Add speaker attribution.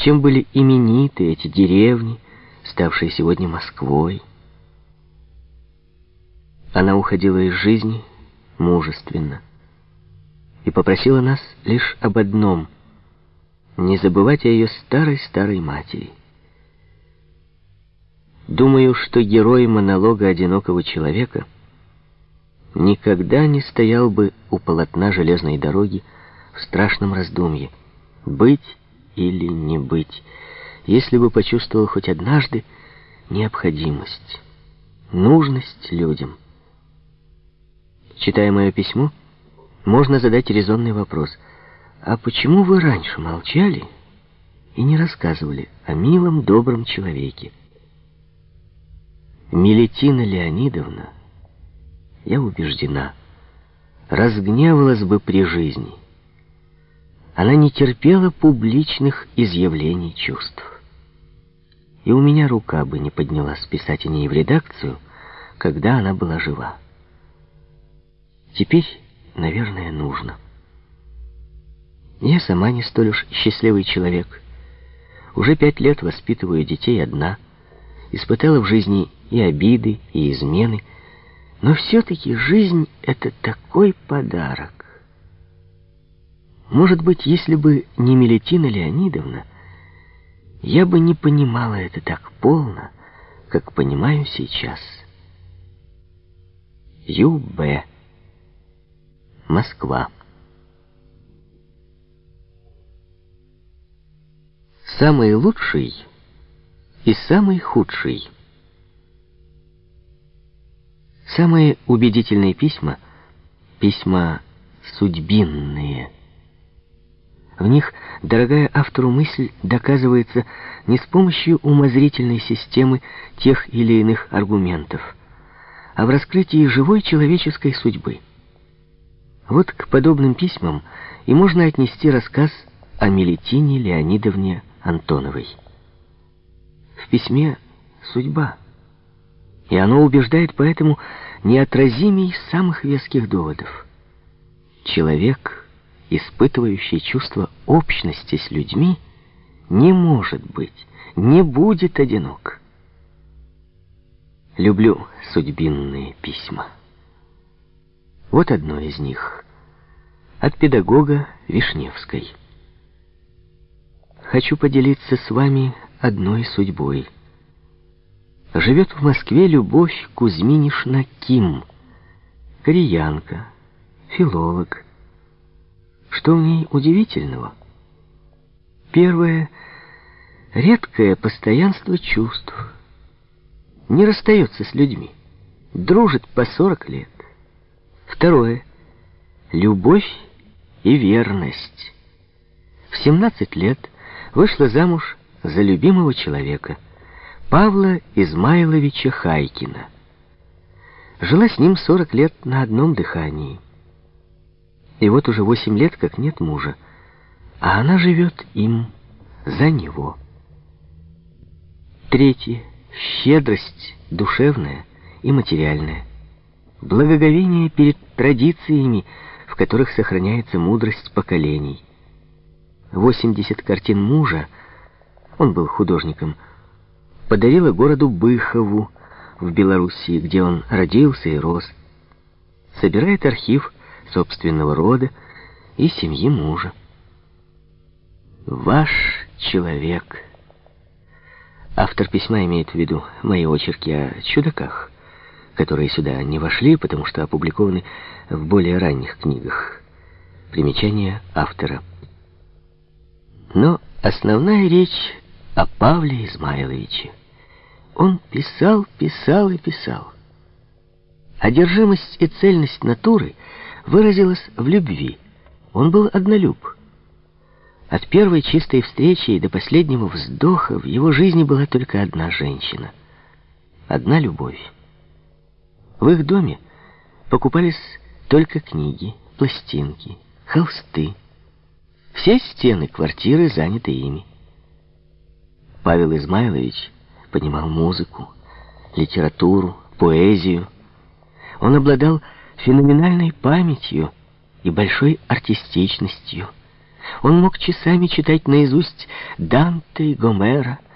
Speaker 1: чем были имениты эти деревни, ставшие сегодня Москвой. Она уходила из жизни мужественно и попросила нас лишь об одном — не забывать о ее старой-старой матери. Думаю, что герой монолога одинокого человека никогда не стоял бы у полотна железной дороги в страшном раздумье, быть или не быть, если бы почувствовал хоть однажды необходимость, нужность людям. Читая мое письмо, можно задать резонный вопрос. А почему вы раньше молчали и не рассказывали о милом, добром человеке? Мелетина Леонидовна, я убеждена, разгневалась бы при жизни. Она не терпела публичных изъявлений чувств. И у меня рука бы не поднялась писать о ней в редакцию, когда она была жива. Теперь, наверное, нужно. Я сама не столь уж счастливый человек. Уже пять лет воспитываю детей одна, испытала в жизни и обиды, и измены. Но все-таки жизнь — это такой подарок. Может быть, если бы не Мелетина Леонидовна, я бы не понимала это так полно, как понимаю сейчас. Ю.Б. Москва. Самый лучший и самый худший — Самые убедительные письма — письма судьбинные. В них дорогая автору мысль доказывается не с помощью умозрительной системы тех или иных аргументов, а в раскрытии живой человеческой судьбы. Вот к подобным письмам и можно отнести рассказ о Мелетине Леонидовне Антоновой. В письме «Судьба» и оно убеждает поэтому неотразимей самых веских доводов. Человек, испытывающий чувство общности с людьми, не может быть, не будет одинок. Люблю судьбинные письма. Вот одно из них. От педагога Вишневской. Хочу поделиться с вами одной судьбой — живет в Москве Любовь Кузьминишна Ким, кореянка, филолог. Что в ней удивительного? Первое — редкое постоянство чувств. Не расстается с людьми, дружит по сорок лет. Второе — любовь и верность. В семнадцать лет вышла замуж за любимого человека — Павла Измайловича Хайкина. Жила с ним 40 лет на одном дыхании. И вот уже 8 лет как нет мужа, а она живет им за него. Третье. Щедрость душевная и материальная. Благоговение перед традициями, в которых сохраняется мудрость поколений. 80 картин мужа, он был художником, подарила городу Быхову в Белоруссии, где он родился и рос. Собирает архив собственного рода и семьи мужа. «Ваш человек». Автор письма имеет в виду мои очерки о чудаках, которые сюда не вошли, потому что опубликованы в более ранних книгах. Примечание автора. Но основная речь о Павле Измайловиче. Он писал, писал и писал. Одержимость и цельность натуры выразилась в любви. Он был однолюб. От первой чистой встречи и до последнего вздоха в его жизни была только одна женщина. Одна любовь. В их доме покупались только книги, пластинки, холсты. Все стены квартиры заняты ими. Павел Измайлович понимал музыку, литературу, поэзию. Он обладал феноменальной памятью и большой артистичностью, Он мог часами читать наизусть Данте и Гомера,